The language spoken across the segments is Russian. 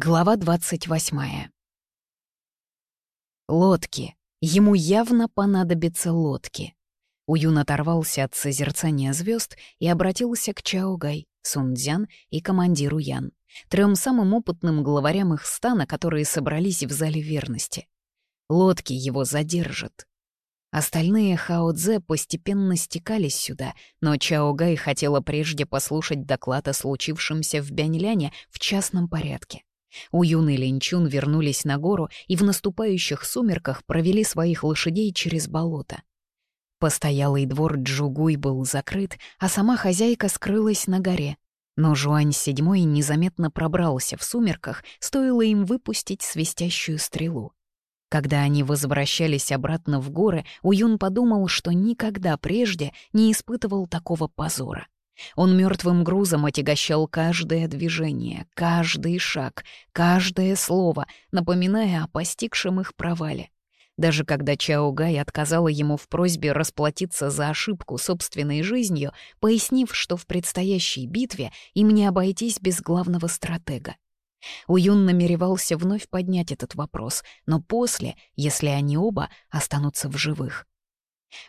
Глава 28. Лодки. Ему явно понадобятся лодки. Уюн оторвался от созерцания звезд и обратился к Чаогай, Сунцзян и командиру Ян, трем самым опытным главарям их стана, которые собрались в зале верности. Лодки его задержат. Остальные хаодзе постепенно стекались сюда, но Чаогай хотела прежде послушать доклад о случившемся в Бяньляне в частном порядке. Уюн и Линчун вернулись на гору и в наступающих сумерках провели своих лошадей через болото. Постоялый двор Джугуй был закрыт, а сама хозяйка скрылась на горе. Но Жуань седьмой незаметно пробрался в сумерках, стоило им выпустить свистящую стрелу. Когда они возвращались обратно в горы, Уюн подумал, что никогда прежде не испытывал такого позора. Он мертвым грузом отягощал каждое движение, каждый шаг, каждое слово, напоминая о постигшем их провале. Даже когда Чао Гай отказала ему в просьбе расплатиться за ошибку собственной жизнью, пояснив, что в предстоящей битве им не обойтись без главного стратега. Уюн намеревался вновь поднять этот вопрос, но после, если они оба останутся в живых.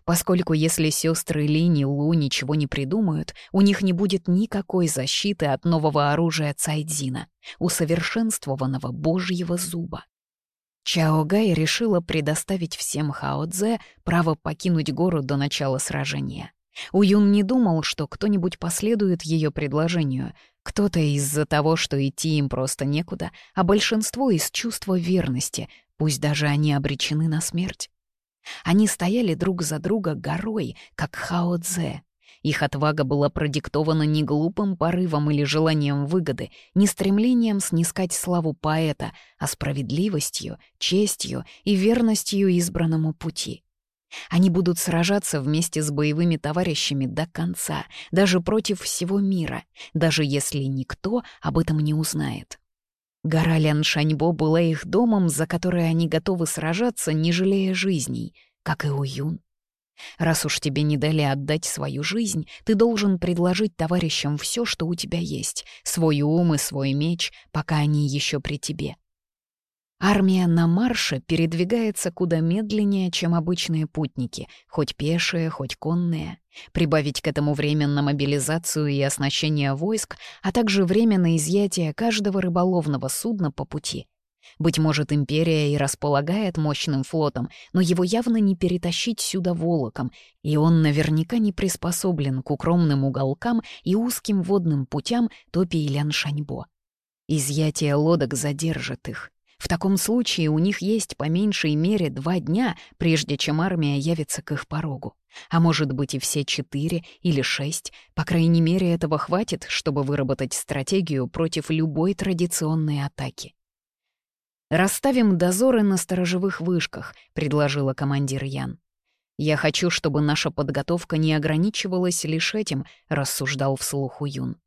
Поскольку если сестры Лини Лу ничего не придумают, у них не будет никакой защиты от нового оружия Цайдзина, усовершенствованного божьего зуба. Чао Гай решила предоставить всем Хао Цзэ право покинуть гору до начала сражения. У Юн не думал, что кто-нибудь последует ее предложению. Кто-то из-за того, что идти им просто некуда, а большинство из чувства верности, пусть даже они обречены на смерть. Они стояли друг за друга горой, как хао Цзэ. Их отвага была продиктована не глупым порывом или желанием выгоды, не стремлением снискать славу поэта, а справедливостью, честью и верностью избранному пути. Они будут сражаться вместе с боевыми товарищами до конца, даже против всего мира, даже если никто об этом не узнает. Гора Ляншаньбо была их домом, за который они готовы сражаться, не жалея жизней, как и Уюн. Раз уж тебе не дали отдать свою жизнь, ты должен предложить товарищам все, что у тебя есть, свой ум и свой меч, пока они еще при тебе. Армия на марше передвигается куда медленнее, чем обычные путники, хоть пешие, хоть конные. Прибавить к этому время на мобилизацию и оснащение войск, а также время на изъятие каждого рыболовного судна по пути. Быть может, империя и располагает мощным флотом, но его явно не перетащить сюда волоком, и он наверняка не приспособлен к укромным уголкам и узким водным путям Топи и Ляншаньбо. Изъятие лодок задержит их. В таком случае у них есть по меньшей мере два дня, прежде чем армия явится к их порогу. А может быть и все четыре или шесть. По крайней мере, этого хватит, чтобы выработать стратегию против любой традиционной атаки. «Расставим дозоры на сторожевых вышках», — предложила командир Ян. «Я хочу, чтобы наша подготовка не ограничивалась лишь этим», — рассуждал вслух Уюн.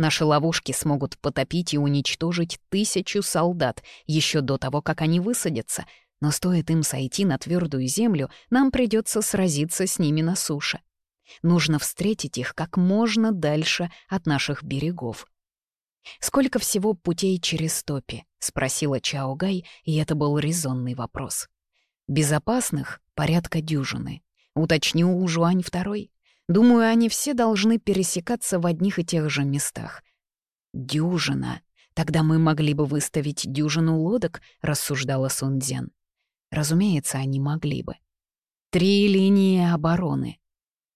Наши ловушки смогут потопить и уничтожить тысячу солдат еще до того, как они высадятся, но стоит им сойти на твердую землю, нам придется сразиться с ними на суше. Нужно встретить их как можно дальше от наших берегов. «Сколько всего путей через топи?» — спросила Чао Гай, и это был резонный вопрос. «Безопасных — порядка дюжины. Уточню у Жуань второй. Думаю, они все должны пересекаться в одних и тех же местах. «Дюжина. Тогда мы могли бы выставить дюжину лодок», — рассуждала Сунцзян. Разумеется, они могли бы. Три линии обороны.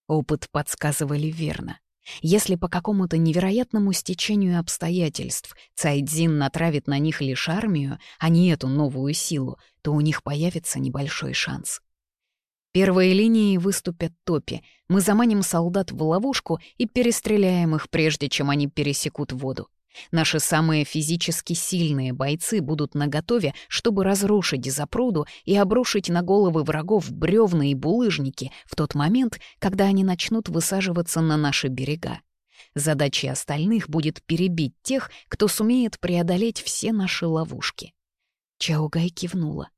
Опыт подсказывали верно. Если по какому-то невероятному стечению обстоятельств Цайдзин натравит на них лишь армию, а не эту новую силу, то у них появится небольшой шанс. Первые линии выступят топи. Мы заманим солдат в ловушку и перестреляем их, прежде чем они пересекут воду. Наши самые физически сильные бойцы будут наготове, чтобы разрушить запруду и обрушить на головы врагов бревна и булыжники в тот момент, когда они начнут высаживаться на наши берега. Задачей остальных будет перебить тех, кто сумеет преодолеть все наши ловушки. Чаугай кивнула.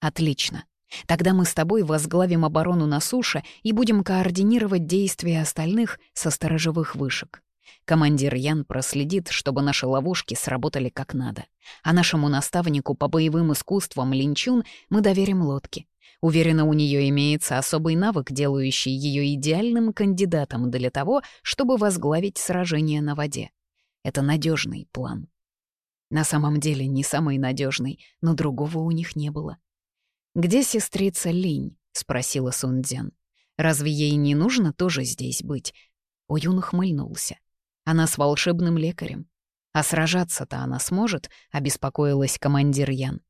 «Отлично. Тогда мы с тобой возглавим оборону на суше и будем координировать действия остальных со сторожевых вышек. Командир Ян проследит, чтобы наши ловушки сработали как надо. А нашему наставнику по боевым искусствам Линчун мы доверим лодки. Уверена, у нее имеется особый навык, делающий ее идеальным кандидатом для того, чтобы возглавить сражение на воде. Это надежный план. На самом деле не самый надежный, но другого у них не было. «Где сестрица Линь?» — спросила Сундзян. «Разве ей не нужно тоже здесь быть?» Уюн хмыльнулся. «Она с волшебным лекарем. А сражаться-то она сможет?» — обеспокоилась командир Ян.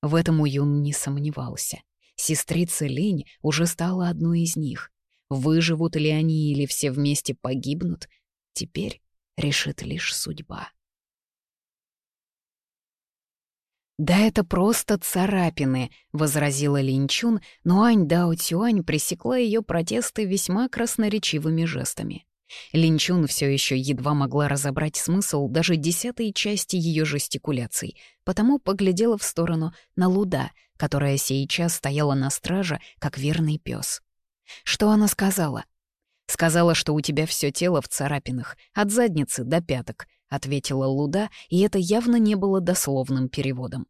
В этом Уюн не сомневался. Сестрица Линь уже стала одной из них. Выживут ли они или все вместе погибнут, теперь решит лишь судьба. «Да это просто царапины», — возразила Линчун, но Ань Дао Цюань пресекла ее протесты весьма красноречивыми жестами. Линчун все еще едва могла разобрать смысл даже десятой части ее жестикуляций, потому поглядела в сторону на Луда, которая сейчас стояла на страже, как верный пес. Что она сказала? Сказала, что у тебя все тело в царапинах, от задницы до пяток, — ответила Луда, и это явно не было дословным переводом.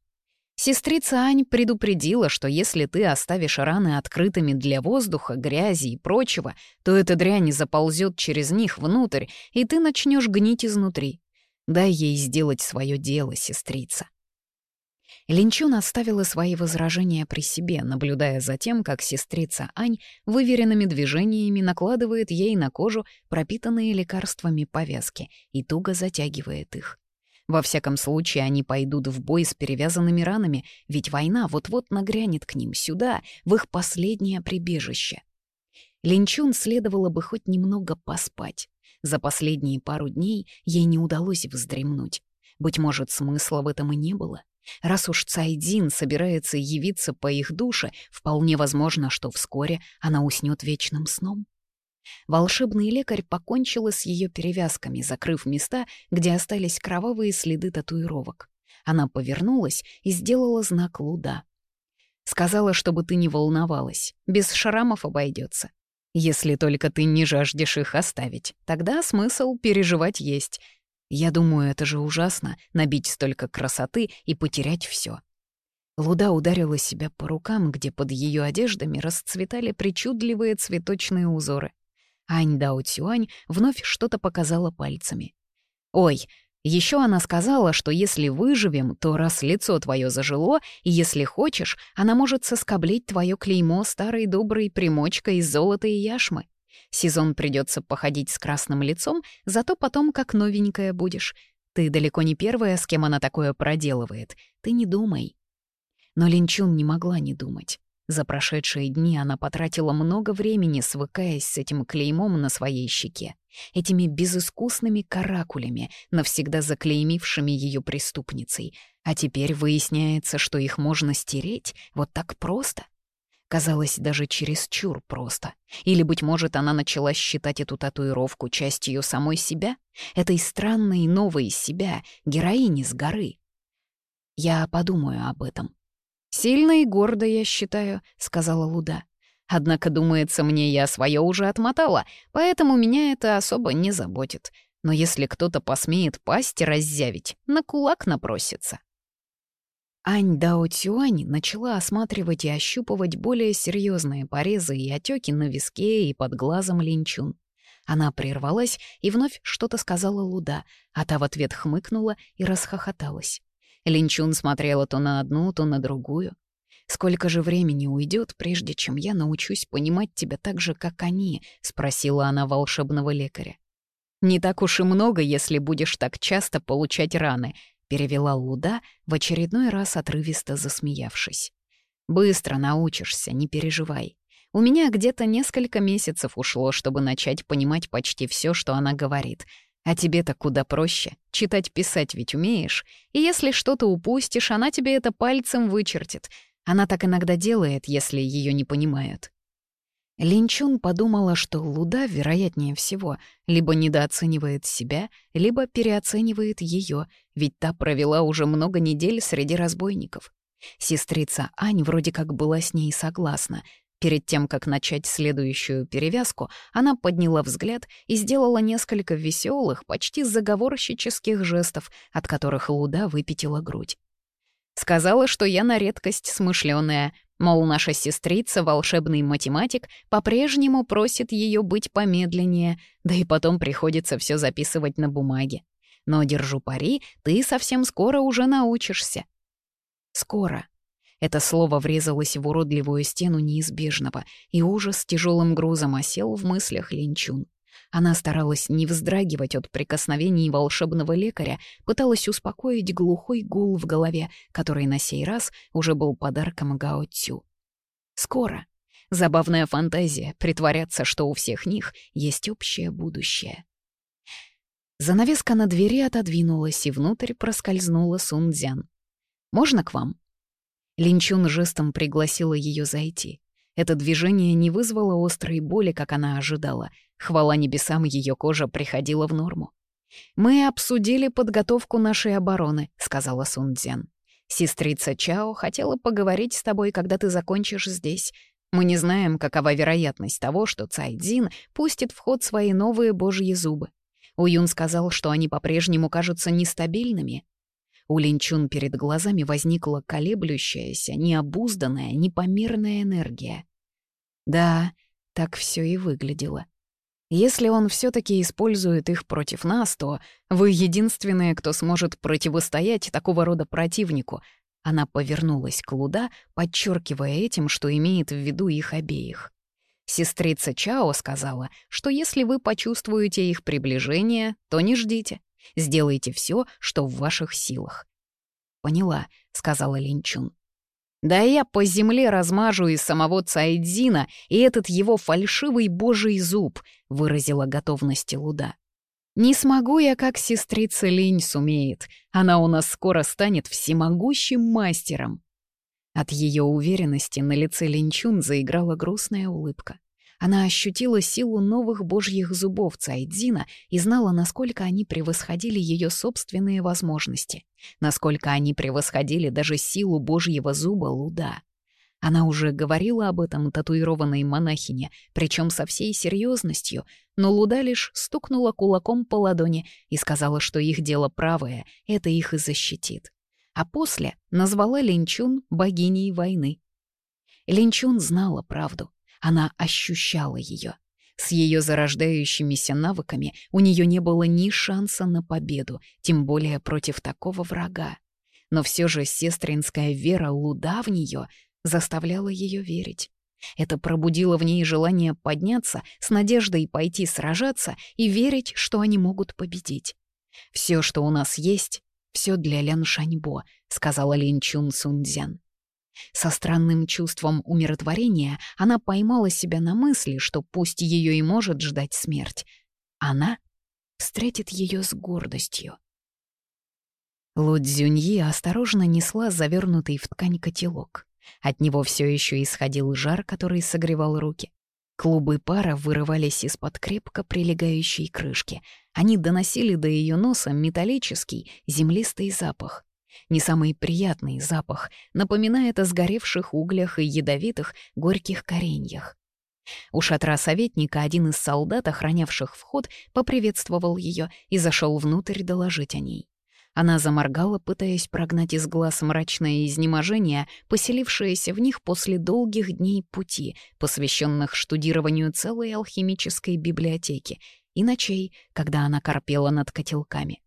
Сестрица Ань предупредила, что если ты оставишь раны открытыми для воздуха, грязи и прочего, то эта дрянь заползет через них внутрь, и ты начнешь гнить изнутри. Дай ей сделать свое дело, сестрица. Линчун оставила свои возражения при себе, наблюдая за тем, как сестрица Ань выверенными движениями накладывает ей на кожу пропитанные лекарствами повязки и туго затягивает их. Во всяком случае, они пойдут в бой с перевязанными ранами, ведь война вот-вот нагрянет к ним сюда, в их последнее прибежище. Линчун следовало бы хоть немного поспать. За последние пару дней ей не удалось вздремнуть. Быть может, смысла в этом и не было. Раз уж Цайдин собирается явиться по их душе, вполне возможно, что вскоре она уснет вечным сном. Волшебный лекарь покончила с ее перевязками, закрыв места, где остались кровавые следы татуировок. Она повернулась и сделала знак луда. Сказала, чтобы ты не волновалась, без шрамов обойдется. Если только ты не жаждешь их оставить, тогда смысл переживать есть — я думаю, это же ужасно — набить столько красоты и потерять все. Луда ударила себя по рукам, где под ее одеждами расцветали причудливые цветочные узоры. Ань Дао Цюань вновь что-то показала пальцами. «Ой, еще она сказала, что если выживем, то раз лицо твое зажило, и если хочешь, она может соскоблить твое клеймо старой доброй примочкой из золота и яшмы. Сезон придется походить с красным лицом, зато потом как новенькая будешь. Ты далеко не первая, с кем она такое проделывает. Ты не думай. Но Линчун не могла не думать. За прошедшие дни она потратила много времени, свыкаясь с этим клеймом на своей щеке, этими безыскусными каракулями, навсегда заклеймившими ее преступницей. А теперь выясняется, что их можно стереть вот так просто. Казалось, даже чересчур просто. Или, быть может, она начала считать эту татуировку частью самой себя? Этой странной новой себя, героини с горы. Я подумаю об этом. «Сильно и гордо, я считаю», — сказала Луда. «Однако, думается, мне я свое уже отмотала, поэтому меня это особо не заботит. Но если кто-то посмеет пасть раззявить, на кулак напросится». Ань Дао Цюань начала осматривать и ощупывать более серьезные порезы и отеки на виске и под глазом Линчун. Она прервалась и вновь что-то сказала Луда, а та в ответ хмыкнула и расхохоталась. Линчун смотрела то на одну, то на другую. «Сколько же времени уйдет, прежде чем я научусь понимать тебя так же, как они?» — спросила она волшебного лекаря. «Не так уж и много, если будешь так часто получать раны», перевела Луда, в очередной раз отрывисто засмеявшись. «Быстро научишься, не переживай. У меня где-то несколько месяцев ушло, чтобы начать понимать почти все, что она говорит. А тебе-то куда проще. Читать-писать ведь умеешь. И если что-то упустишь, она тебе это пальцем вычертит. Она так иногда делает, если ее не понимают». Линчун подумала, что Луда, вероятнее всего, либо недооценивает себя, либо переоценивает ее, ведь та провела уже много недель среди разбойников. Сестрица Ань вроде как была с ней согласна. Перед тем, как начать следующую перевязку, она подняла взгляд и сделала несколько веселых, почти заговорщических жестов, от которых Луда выпятила грудь. «Сказала, что я на редкость смышленая», Мол, наша сестрица, волшебный математик, по-прежнему просит ее быть помедленнее, да и потом приходится все записывать на бумаге. Но, держу пари, ты совсем скоро уже научишься. Скоро. Это слово врезалось в уродливую стену неизбежного, и ужас тяжелым грузом осел в мыслях Линчун. Она старалась не вздрагивать от прикосновений волшебного лекаря, пыталась успокоить глухой гул в голове, который на сей раз уже был подарком Гао Цю. Скоро. Забавная фантазия притворяться, что у всех них есть общее будущее. Занавеска на двери отодвинулась, и внутрь проскользнула Сунцзян. «Можно к вам?» Линчун жестом пригласила ее зайти. Это движение не вызвало острой боли, как она ожидала. Хвала небесам, ее кожа приходила в норму. «Мы обсудили подготовку нашей обороны», — сказала Сунцзян. «Сестрица Чао хотела поговорить с тобой, когда ты закончишь здесь. Мы не знаем, какова вероятность того, что Цай Цайдзин пустит в ход свои новые божьи зубы. Уюн сказал, что они по-прежнему кажутся нестабильными. У Линчун перед глазами возникла колеблющаяся, необузданная, непомерная энергия. Да, так все и выглядело. Если он все таки использует их против нас, то вы единственные, кто сможет противостоять такого рода противнику. Она повернулась к Луда, подчеркивая этим, что имеет в виду их обеих. Сестрица Чао сказала, что если вы почувствуете их приближение, то не ждите. Сделайте все, что в ваших силах. «Поняла», — сказала Линчун. Да я по земле размажу и самого Цайдзина, и этот его фальшивый божий зуб», — выразила готовность Луда. «Не смогу я, как сестрица Линь сумеет. Она у нас скоро станет всемогущим мастером». От ее уверенности на лице Линчун заиграла грустная улыбка. Она ощутила силу новых божьих зубов Цайдзина и знала, насколько они превосходили ее собственные возможности, насколько они превосходили даже силу божьего зуба Луда. Она уже говорила об этом татуированной монахине, причем со всей серьезностью, но Луда лишь стукнула кулаком по ладони и сказала, что их дело правое, это их и защитит. А после назвала Линчун богиней войны. Линчун знала правду. Она ощущала ее. С ее зарождающимися навыками у нее не было ни шанса на победу, тем более против такого врага. Но все же сестринская вера Луда в нее заставляла ее верить. Это пробудило в ней желание подняться, с надеждой пойти сражаться и верить, что они могут победить. «Все, что у нас есть, все для Лян Шаньбо», — сказала Лин Чун Сунцзян. Со странным чувством умиротворения она поймала себя на мысли, что пусть ее и может ждать смерть, она встретит ее с гордостью. Лу Цзюньи осторожно несла завернутый в ткань котелок. От него все еще исходил жар, который согревал руки. Клубы пара вырывались из-под крепко прилегающей крышки. Они доносили до ее носа металлический, землистый запах. Не самый приятный запах напоминает о сгоревших углях и ядовитых горьких кореньях. У шатра советника один из солдат, охранявших вход, поприветствовал ее и зашел внутрь доложить о ней. Она заморгала, пытаясь прогнать из глаз мрачное изнеможение, поселившееся в них после долгих дней пути, посвященных штудированию целой алхимической библиотеки, и ночей, когда она корпела над котелками.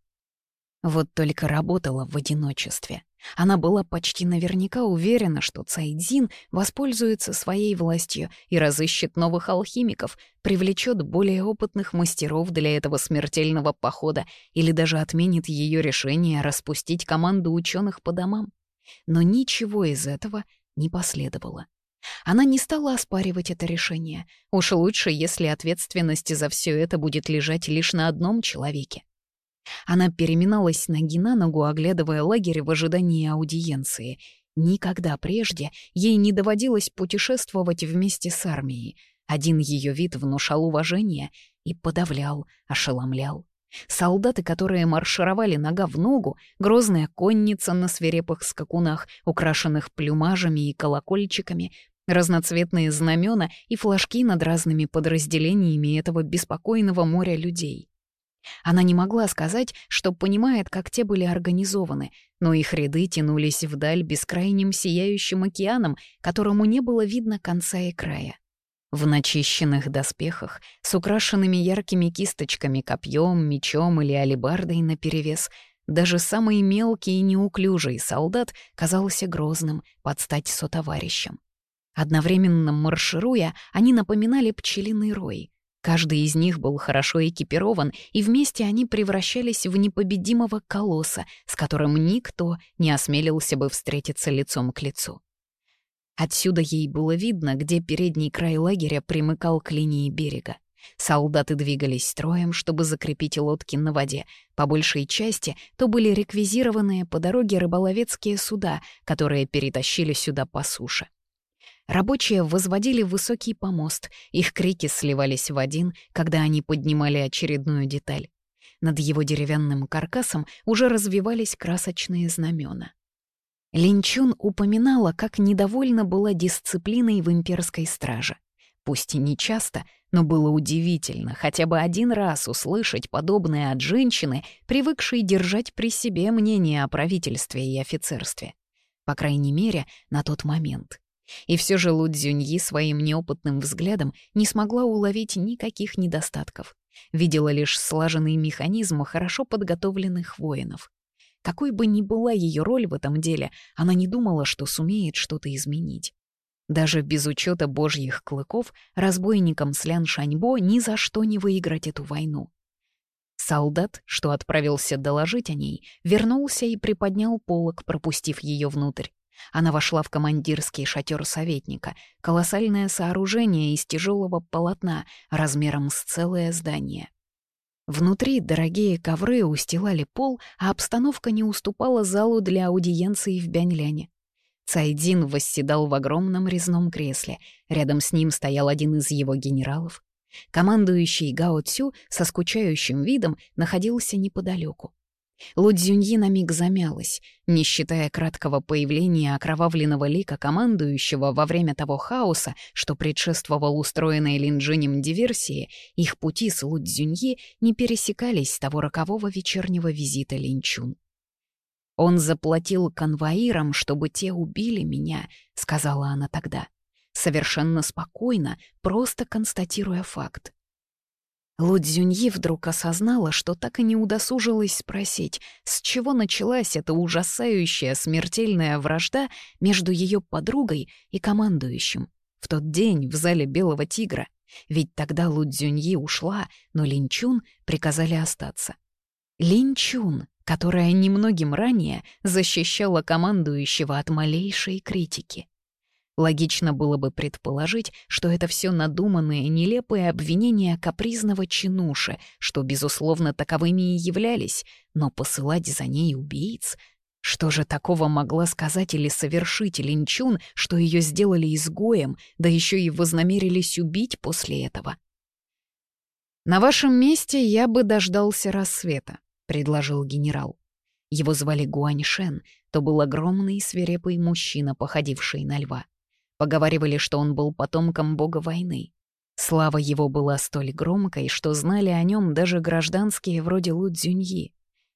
Вот только работала в одиночестве. Она была почти наверняка уверена, что Цайдзин воспользуется своей властью и разыщет новых алхимиков, привлечет более опытных мастеров для этого смертельного похода или даже отменит ее решение распустить команду ученых по домам. Но ничего из этого не последовало. Она не стала оспаривать это решение. Уж лучше, если ответственность за все это будет лежать лишь на одном человеке. Она переминалась ноги на ногу, оглядывая лагерь в ожидании аудиенции. Никогда прежде ей не доводилось путешествовать вместе с армией. Один ее вид внушал уважение и подавлял, ошеломлял. Солдаты, которые маршировали нога в ногу, грозная конница на свирепых скакунах, украшенных плюмажами и колокольчиками, разноцветные знамена и флажки над разными подразделениями этого беспокойного моря людей. Она не могла сказать, что понимает, как те были организованы, но их ряды тянулись вдаль бескрайним сияющим океаном, которому не было видно конца и края. В начищенных доспехах, с украшенными яркими кисточками, копьем, мечом или алебардой наперевес, даже самый мелкий и неуклюжий солдат казался грозным под стать сотоварищем. Одновременно маршируя, они напоминали пчелиный рой — Каждый из них был хорошо экипирован, и вместе они превращались в непобедимого колосса, с которым никто не осмелился бы встретиться лицом к лицу. Отсюда ей было видно, где передний край лагеря примыкал к линии берега. Солдаты двигались строем, чтобы закрепить лодки на воде. По большей части то были реквизированные по дороге рыболовецкие суда, которые перетащили сюда по суше. Рабочие возводили высокий помост, их крики сливались в один, когда они поднимали очередную деталь. Над его деревянным каркасом уже развивались красочные знамена. Линчун упоминала, как недовольна была дисциплиной в имперской страже. Пусть и не часто, но было удивительно хотя бы один раз услышать подобное от женщины, привыкшей держать при себе мнение о правительстве и офицерстве. По крайней мере, на тот момент. И все же Лу Цзюньи своим неопытным взглядом не смогла уловить никаких недостатков. Видела лишь слаженный механизм хорошо подготовленных воинов. Какой бы ни была ее роль в этом деле, она не думала, что сумеет что-то изменить. Даже без учета божьих клыков разбойникам с Шаньбо ни за что не выиграть эту войну. Солдат, что отправился доложить о ней, вернулся и приподнял полок, пропустив ее внутрь. Она вошла в командирский шатер советника, колоссальное сооружение из тяжелого полотна размером с целое здание. Внутри дорогие ковры устилали пол, а обстановка не уступала залу для аудиенции в Бяньляне. Цайдин восседал в огромном резном кресле. Рядом с ним стоял один из его генералов. Командующий Гао Цю со скучающим видом находился неподалеку. Лудзюньи на миг замялась, не считая краткого появления окровавленного лика командующего во время того хаоса, что предшествовал устроенной Линджинем диверсии, их пути с Лудзюньи не пересекались с того рокового вечернего визита Линчун. «Он заплатил конвоирам, чтобы те убили меня», — сказала она тогда. Совершенно спокойно, просто констатируя факт. Лудь вдруг осознала, что так и не удосужилась спросить, с чего началась эта ужасающая смертельная вражда между ее подругой и командующим. В тот день в зале «Белого тигра». Ведь тогда Лудь ушла, но Линчун приказали остаться. Линчун, которая немногим ранее защищала командующего от малейшей критики. Логично было бы предположить, что это все надуманные, нелепые обвинения капризного чинуши, что, безусловно, таковыми и являлись, но посылать за ней убийц? Что же такого могла сказать или совершить Линчун, что ее сделали изгоем, да еще и вознамерились убить после этого? «На вашем месте я бы дождался рассвета», — предложил генерал. Его звали Гуаньшен, то был огромный свирепый мужчина, походивший на льва. Поговаривали, что он был потомком бога войны. Слава его была столь громкой, что знали о нем даже гражданские вроде Лудзюньи.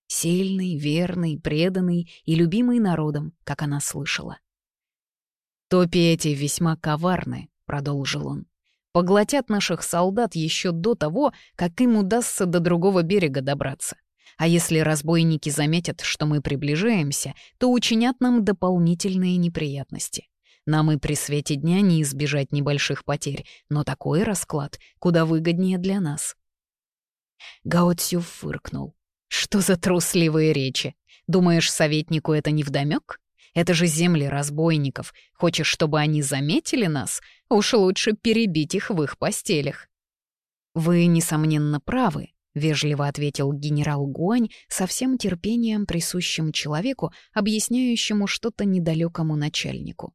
Сильный, верный, преданный и любимый народом, как она слышала. «Топи эти весьма коварны», — продолжил он. «Поглотят наших солдат еще до того, как им удастся до другого берега добраться. А если разбойники заметят, что мы приближаемся, то учинят нам дополнительные неприятности. Нам и при свете дня не избежать небольших потерь, но такой расклад куда выгоднее для нас. Гаоцю фыркнул. «Что за трусливые речи? Думаешь, советнику это не невдомёк? Это же земли разбойников. Хочешь, чтобы они заметили нас? Уж лучше перебить их в их постелях». «Вы, несомненно, правы», — вежливо ответил генерал Гуань со всем терпением, присущим человеку, объясняющему что-то недалекому начальнику.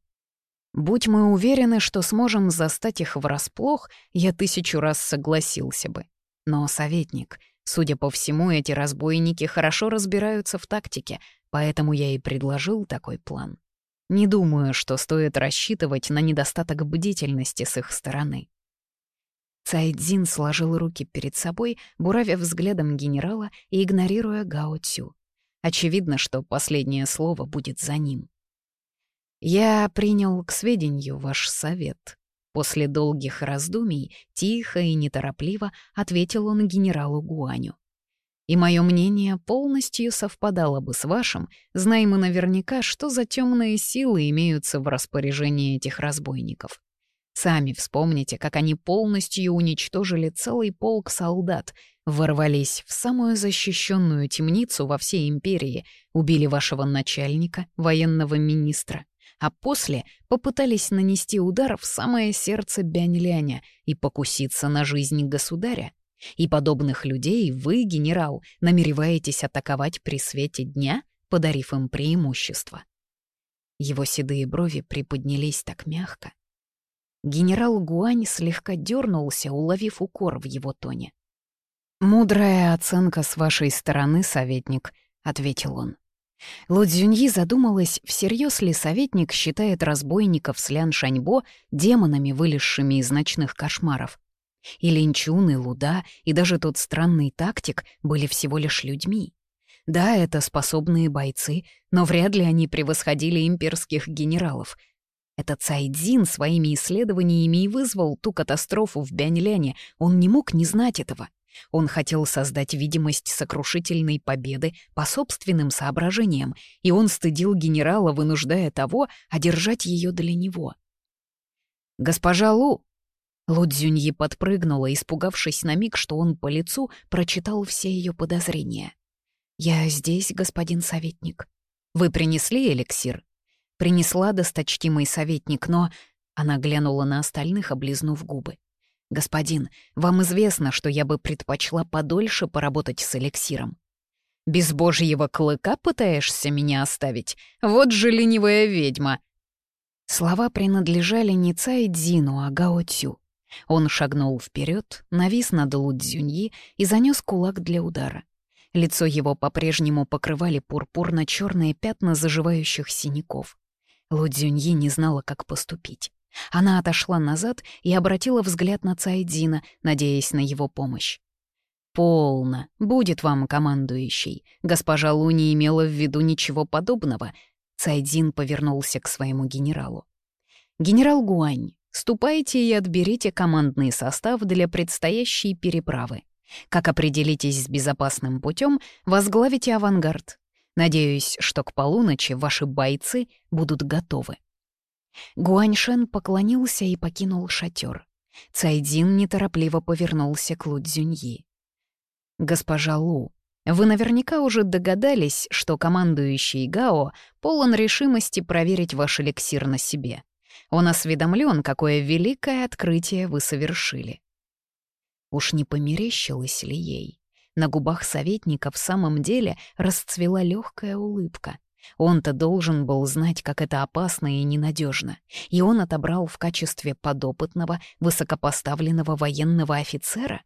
Будь мы уверены, что сможем застать их врасплох, я тысячу раз согласился бы. Но советник, судя по всему, эти разбойники хорошо разбираются в тактике, поэтому я и предложил такой план. Не думаю, что стоит рассчитывать на недостаток бдительности с их стороны. Цайдзин сложил руки перед собой, буравя взглядом генерала и игнорируя Гао Цю. Очевидно, что последнее слово будет за ним. Я принял к сведению ваш совет. После долгих раздумий, тихо и неторопливо, ответил он генералу Гуаню. И мое мнение полностью совпадало бы с вашим, зная мы наверняка, что за темные силы имеются в распоряжении этих разбойников. Сами вспомните, как они полностью уничтожили целый полк солдат, ворвались в самую защищенную темницу во всей империи, убили вашего начальника, военного министра а после попытались нанести удар в самое сердце Бянь-Ляня и покуситься на жизнь государя. И подобных людей вы, генерал, намереваетесь атаковать при свете дня, подарив им преимущество. Его седые брови приподнялись так мягко. Генерал Гуань слегка дернулся, уловив укор в его тоне. «Мудрая оценка с вашей стороны, советник», — ответил он. Лодзюнь задумалась, всерьез ли советник считает разбойников с Лян Шаньбо демонами, вылезшими из ночных кошмаров. И Линчун, и Луда, и даже тот странный тактик были всего лишь людьми. Да, это способные бойцы, но вряд ли они превосходили имперских генералов. Этот Цайдзин своими исследованиями и вызвал ту катастрофу в Бяньляне, он не мог не знать этого — он хотел создать видимость сокрушительной победы по собственным соображениям, и он стыдил генерала, вынуждая того одержать ее для него. «Госпожа Лу!» Лудзюньи подпрыгнула, испугавшись на миг, что он по лицу прочитал все ее подозрения. «Я здесь, господин советник. Вы принесли эликсир?» «Принесла досточтимый советник, но...» Она глянула на остальных, облизнув губы. «Господин, вам известно, что я бы предпочла подольше поработать с эликсиром». «Без божьего клыка пытаешься меня оставить? Вот же ленивая ведьма!» Слова принадлежали не Цай Дзину, а Гао Цю. Он шагнул вперед, навис над Лу Цзюньи и занес кулак для удара. Лицо его по-прежнему покрывали пурпурно-черные пятна заживающих синяков. Лу Цзюньи не знала, как поступить. Она отошла назад и обратила взгляд на Цайдина, надеясь на его помощь. «Полно. Будет вам командующий. Госпожа Лу не имела в виду ничего подобного». Цайдин повернулся к своему генералу. «Генерал Гуань, ступайте и отберите командный состав для предстоящей переправы. Как определитесь с безопасным путем, возглавите авангард. Надеюсь, что к полуночи ваши бойцы будут готовы». Гуаньшен поклонился и покинул шатер. Цайдин неторопливо повернулся к Лудзюньи. «Госпожа Лу, вы наверняка уже догадались, что командующий Гао полон решимости проверить ваш эликсир на себе. Он осведомлен, какое великое открытие вы совершили». Уж не померещилось ли ей? На губах советника в самом деле расцвела легкая улыбка — он-то должен был знать, как это опасно и ненадежно, и он отобрал в качестве подопытного высокопоставленного военного офицера?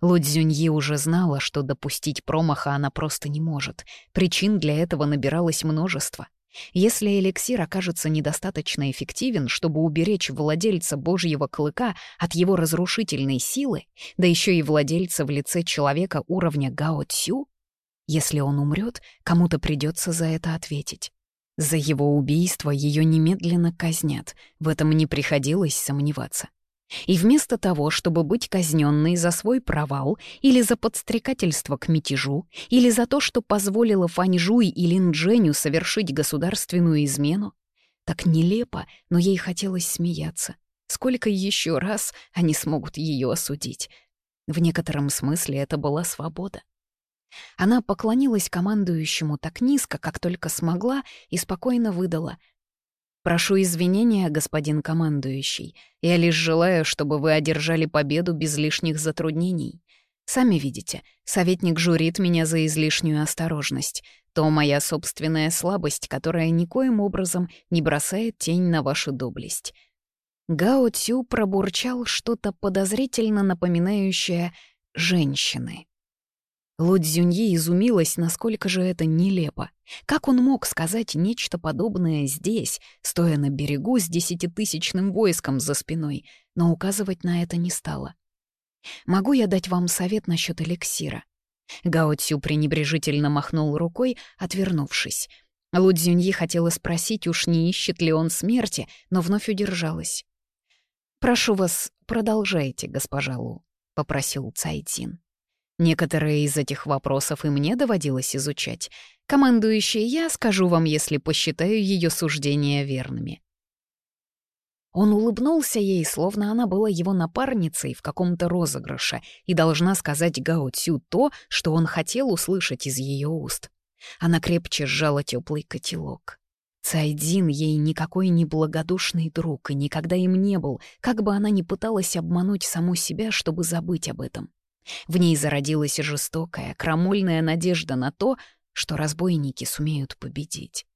Лудзюньи уже знала, что допустить промаха она просто не может. Причин для этого набиралось множество. Если эликсир окажется недостаточно эффективен, чтобы уберечь владельца божьего клыка от его разрушительной силы, да еще и владельца в лице человека уровня Гао Цю, если он умрет, кому-то придется за это ответить. За его убийство ее немедленно казнят, в этом не приходилось сомневаться. И вместо того, чтобы быть казненной за свой провал или за подстрекательство к мятежу, или за то, что позволило Фаньжуй и Линдженю совершить государственную измену, так нелепо, но ей хотелось смеяться. Сколько еще раз они смогут ее осудить? В некотором смысле это была свобода. Она поклонилась командующему так низко, как только смогла, и спокойно выдала. «Прошу извинения, господин командующий. Я лишь желаю, чтобы вы одержали победу без лишних затруднений. Сами видите, советник журит меня за излишнюю осторожность. То моя собственная слабость, которая никоим образом не бросает тень на вашу доблесть». Гао Цю пробурчал что-то подозрительно напоминающее «женщины». Лудзюньи изумилась, насколько же это нелепо. Как он мог сказать нечто подобное здесь, стоя на берегу с десятитысячным войском за спиной, но указывать на это не стала. «Могу я дать вам совет насчет эликсира?» Гао Цю пренебрежительно махнул рукой, отвернувшись. Лудзюньи хотела спросить, уж не ищет ли он смерти, но вновь удержалась. «Прошу вас, продолжайте, госпожа Лу», — попросил Цайтин. Некоторые из этих вопросов и мне доводилось изучать. Командующий, я скажу вам, если посчитаю ее суждения верными. Он улыбнулся ей, словно она была его напарницей в каком-то розыгрыше и должна сказать Гао Цю то, что он хотел услышать из ее уст. Она крепче сжала теплый котелок. Цайдин ей никакой не благодушный друг и никогда им не был, как бы она ни пыталась обмануть саму себя, чтобы забыть об этом. В ней зародилась жестокая, крамольная надежда на то, что разбойники сумеют победить.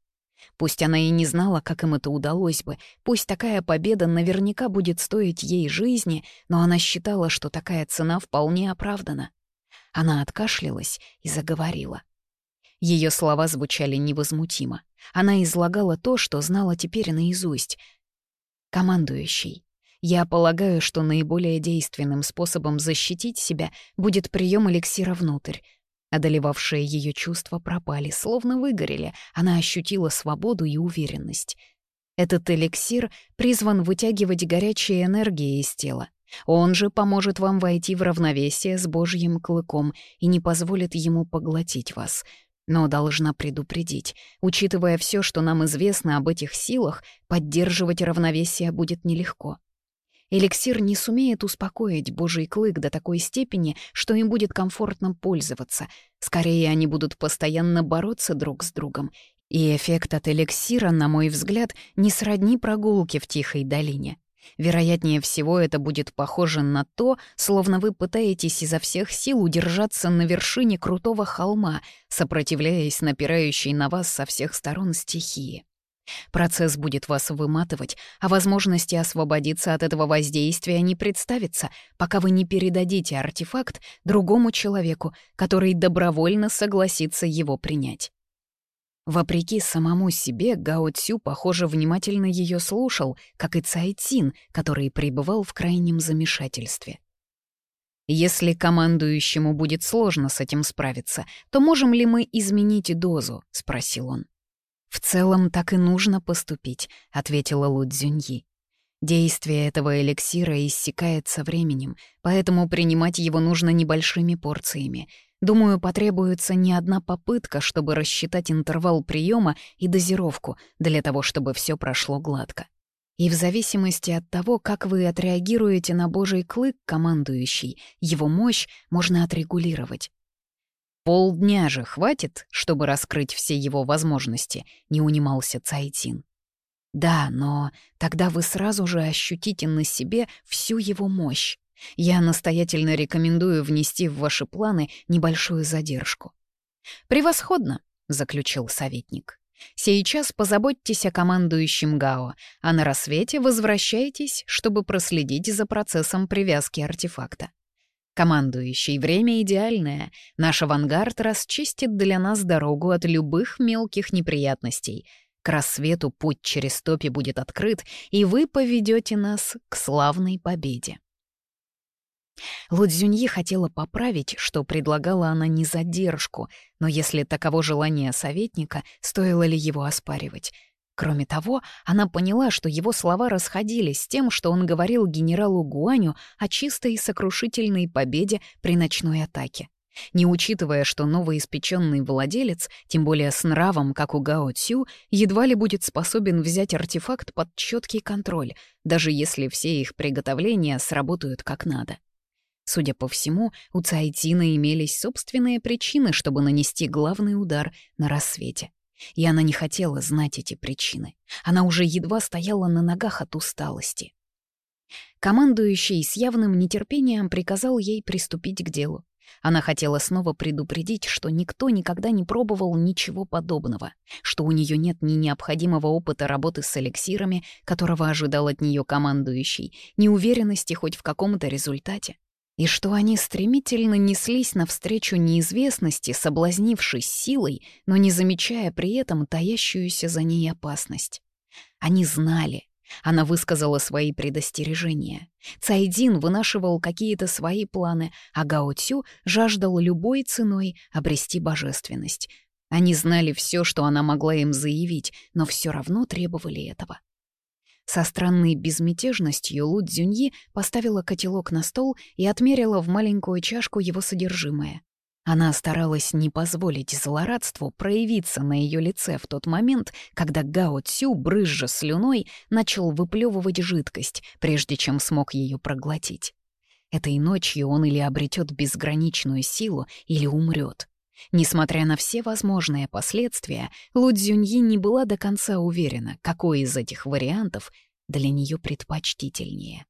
Пусть она и не знала, как им это удалось бы, пусть такая победа наверняка будет стоить ей жизни, но она считала, что такая цена вполне оправдана. Она откашлялась и заговорила. Ее слова звучали невозмутимо. Она излагала то, что знала теперь наизусть. «Командующий, я полагаю, что наиболее действенным способом защитить себя будет прием эликсира внутрь. Одолевавшие ее чувства пропали, словно выгорели, она ощутила свободу и уверенность. Этот эликсир призван вытягивать горячие энергии из тела. Он же поможет вам войти в равновесие с Божьим клыком и не позволит ему поглотить вас. Но должна предупредить, учитывая все, что нам известно об этих силах, поддерживать равновесие будет нелегко. Эликсир не сумеет успокоить божий клык до такой степени, что им будет комфортно пользоваться. Скорее, они будут постоянно бороться друг с другом. И эффект от эликсира, на мой взгляд, не сродни прогулке в тихой долине. Вероятнее всего, это будет похоже на то, словно вы пытаетесь изо всех сил удержаться на вершине крутого холма, сопротивляясь напирающей на вас со всех сторон стихии. Процесс будет вас выматывать, а возможности освободиться от этого воздействия не представится, пока вы не передадите артефакт другому человеку, который добровольно согласится его принять. Вопреки самому себе, Гао Цю, похоже, внимательно ее слушал, как и Цай Цин, который пребывал в крайнем замешательстве. Если командующему будет сложно с этим справиться, то можем ли мы изменить дозу? спросил он. «В целом так и нужно поступить», — ответила Лудзюньи. «Действие этого эликсира иссякает со временем, поэтому принимать его нужно небольшими порциями. Думаю, потребуется не одна попытка, чтобы рассчитать интервал приема и дозировку для того, чтобы все прошло гладко. И в зависимости от того, как вы отреагируете на божий клык, командующий, его мощь можно отрегулировать. Полдня же хватит, чтобы раскрыть все его возможности, не унимался Цайтин. Да, но тогда вы сразу же ощутите на себе всю его мощь. Я настоятельно рекомендую внести в ваши планы небольшую задержку. Превосходно, заключил советник. Сейчас позаботьтесь о командующем Гао, а на рассвете возвращайтесь, чтобы проследить за процессом привязки артефакта. Командующий, время идеальное. Наш авангард расчистит для нас дорогу от любых мелких неприятностей. К рассвету путь через топи будет открыт, и вы поведете нас к славной победе. Лудзюньи хотела поправить, что предлагала она не задержку, но если таково желание советника, стоило ли его оспаривать — Кроме того, она поняла, что его слова расходились с тем, что он говорил генералу Гуаню о чистой и сокрушительной победе при ночной атаке. Не учитывая, что новоиспеченный владелец, тем более с нравом, как у Гао Цю, едва ли будет способен взять артефакт под четкий контроль, даже если все их приготовления сработают как надо. Судя по всему, у Цайтина имелись собственные причины, чтобы нанести главный удар на рассвете. И она не хотела знать эти причины. Она уже едва стояла на ногах от усталости. Командующий с явным нетерпением приказал ей приступить к делу. Она хотела снова предупредить, что никто никогда не пробовал ничего подобного, что у нее нет ни необходимого опыта работы с эликсирами, которого ожидал от нее командующий, ни уверенности хоть в каком-то результате и что они стремительно неслись навстречу неизвестности, соблазнившей силой, но не замечая при этом таящуюся за ней опасность. Они знали. Она высказала свои предостережения. Цайдин вынашивал какие-то свои планы, а Гаоцю жаждал любой ценой обрести божественность. Они знали все, что она могла им заявить, но все равно требовали этого. Со странной безмятежностью Лу Цзюньи поставила котелок на стол и отмерила в маленькую чашку его содержимое. Она старалась не позволить злорадству проявиться на ее лице в тот момент, когда Гао Цю, брызжа слюной, начал выплевывать жидкость, прежде чем смог ее проглотить. Этой ночью он или обретет безграничную силу, или умрет. Несмотря на все возможные последствия, Лудзюньи не была до конца уверена, какой из этих вариантов для нее предпочтительнее.